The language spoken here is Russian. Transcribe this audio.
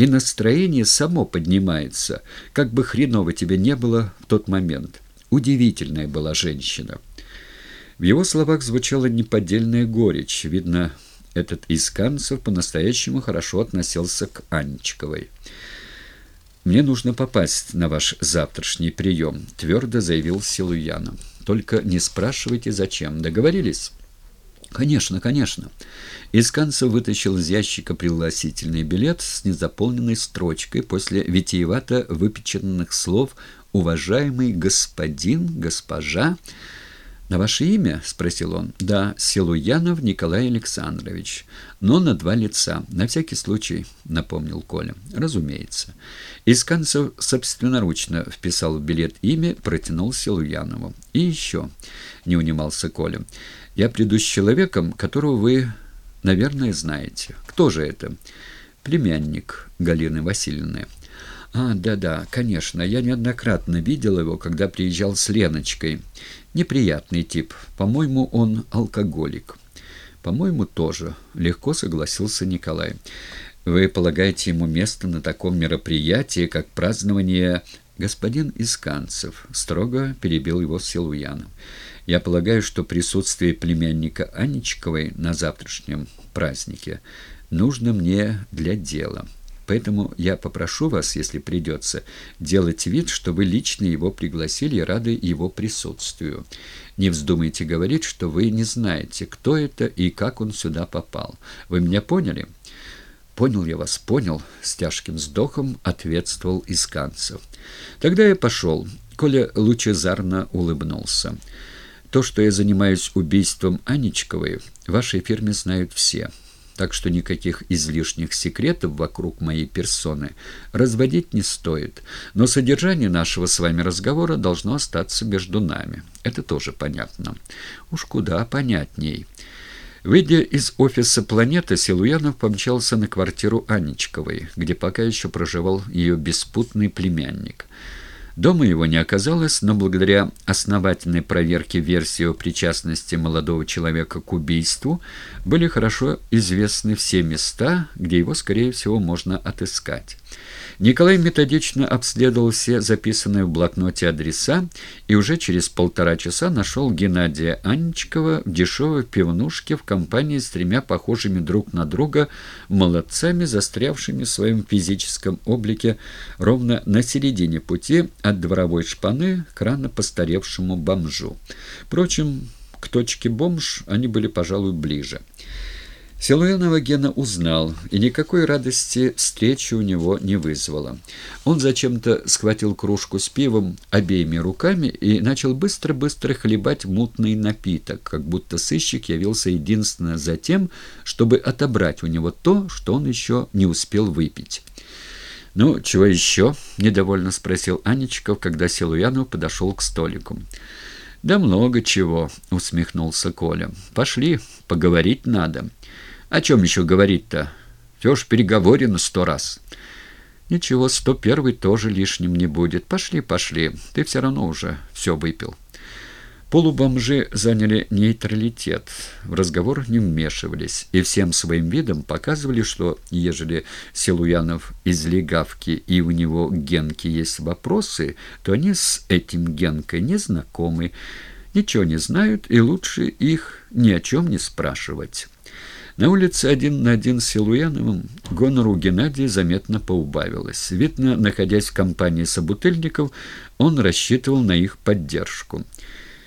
и настроение само поднимается, как бы хреново тебе не было в тот момент. Удивительная была женщина. В его словах звучала неподдельная горечь. Видно, этот Исканцев по-настоящему хорошо относился к Анечковой. «Мне нужно попасть на ваш завтрашний прием», — твердо заявил Силуянов. «Только не спрашивайте, зачем. Договорились?» «Конечно, конечно». Исканцев вытащил из ящика пригласительный билет с незаполненной строчкой после витиевато выпеченных слов «Уважаемый господин, госпожа...» «На ваше имя?» — спросил он. «Да, Силуянов Николай Александрович. Но на два лица. На всякий случай», — напомнил Коля. «Разумеется». Исканцев собственноручно вписал в билет имя, протянул Силуянову. «И еще», — не унимался Коля, — «я приду с человеком, которого вы, наверное, знаете. Кто же это?» «Племянник Галины Васильевны». «А, да-да, конечно. Я неоднократно видел его, когда приезжал с Леночкой. Неприятный тип. По-моему, он алкоголик». «По-моему, тоже», — легко согласился Николай. «Вы полагаете ему место на таком мероприятии, как празднование...» «Господин Исканцев», — строго перебил его Силуянов. «Я полагаю, что присутствие племянника Анечковой на завтрашнем празднике нужно мне для дела». Поэтому я попрошу вас, если придется, делать вид, что вы лично его пригласили и рады его присутствию. Не вздумайте говорить, что вы не знаете, кто это и как он сюда попал. Вы меня поняли?» «Понял я вас, понял», — с тяжким вздохом ответствовал Исканцев. «Тогда я пошел». Коля лучезарно улыбнулся. «То, что я занимаюсь убийством Анечковой, в вашей фирме знают все» так что никаких излишних секретов вокруг моей персоны разводить не стоит. Но содержание нашего с вами разговора должно остаться между нами. Это тоже понятно. Уж куда понятней. Выйдя из офиса «Планета», Силуянов помчался на квартиру Анечковой, где пока еще проживал ее беспутный племянник. Дома его не оказалось, но благодаря основательной проверке версии о причастности молодого человека к убийству были хорошо известны все места, где его, скорее всего, можно отыскать. Николай методично обследовал все записанные в блокноте адреса и уже через полтора часа нашел Геннадия Анечкова в дешевой пивнушке в компании с тремя похожими друг на друга молодцами, застрявшими в своем физическом облике ровно на середине пути от дворовой шпаны к рано постаревшему бомжу. Впрочем, к точке бомж они были, пожалуй, ближе. Силуянова Гена узнал, и никакой радости встречи у него не вызвало. Он зачем-то схватил кружку с пивом обеими руками и начал быстро-быстро хлебать мутный напиток, как будто сыщик явился единственно за тем, чтобы отобрать у него то, что он еще не успел выпить. «Ну, чего еще?» — недовольно спросил Анечков, когда Силуянов подошел к столику. «Да много чего», — усмехнулся Коля. «Пошли, поговорить надо». О чем еще говорить-то? Все ж переговорено сто раз. Ничего, сто первый тоже лишним не будет. Пошли, пошли. Ты все равно уже все выпил. Полубомжи заняли нейтралитет, в разговор не вмешивались и всем своим видом показывали, что ежели Силуянов из легавки и у него Генки есть вопросы, то они с этим Генкой не знакомы, ничего не знают и лучше их ни о чем не спрашивать. На улице один на один с Силуяновым гонору Геннадия заметно поубавилось. Видно, находясь в компании собутыльников, он рассчитывал на их поддержку.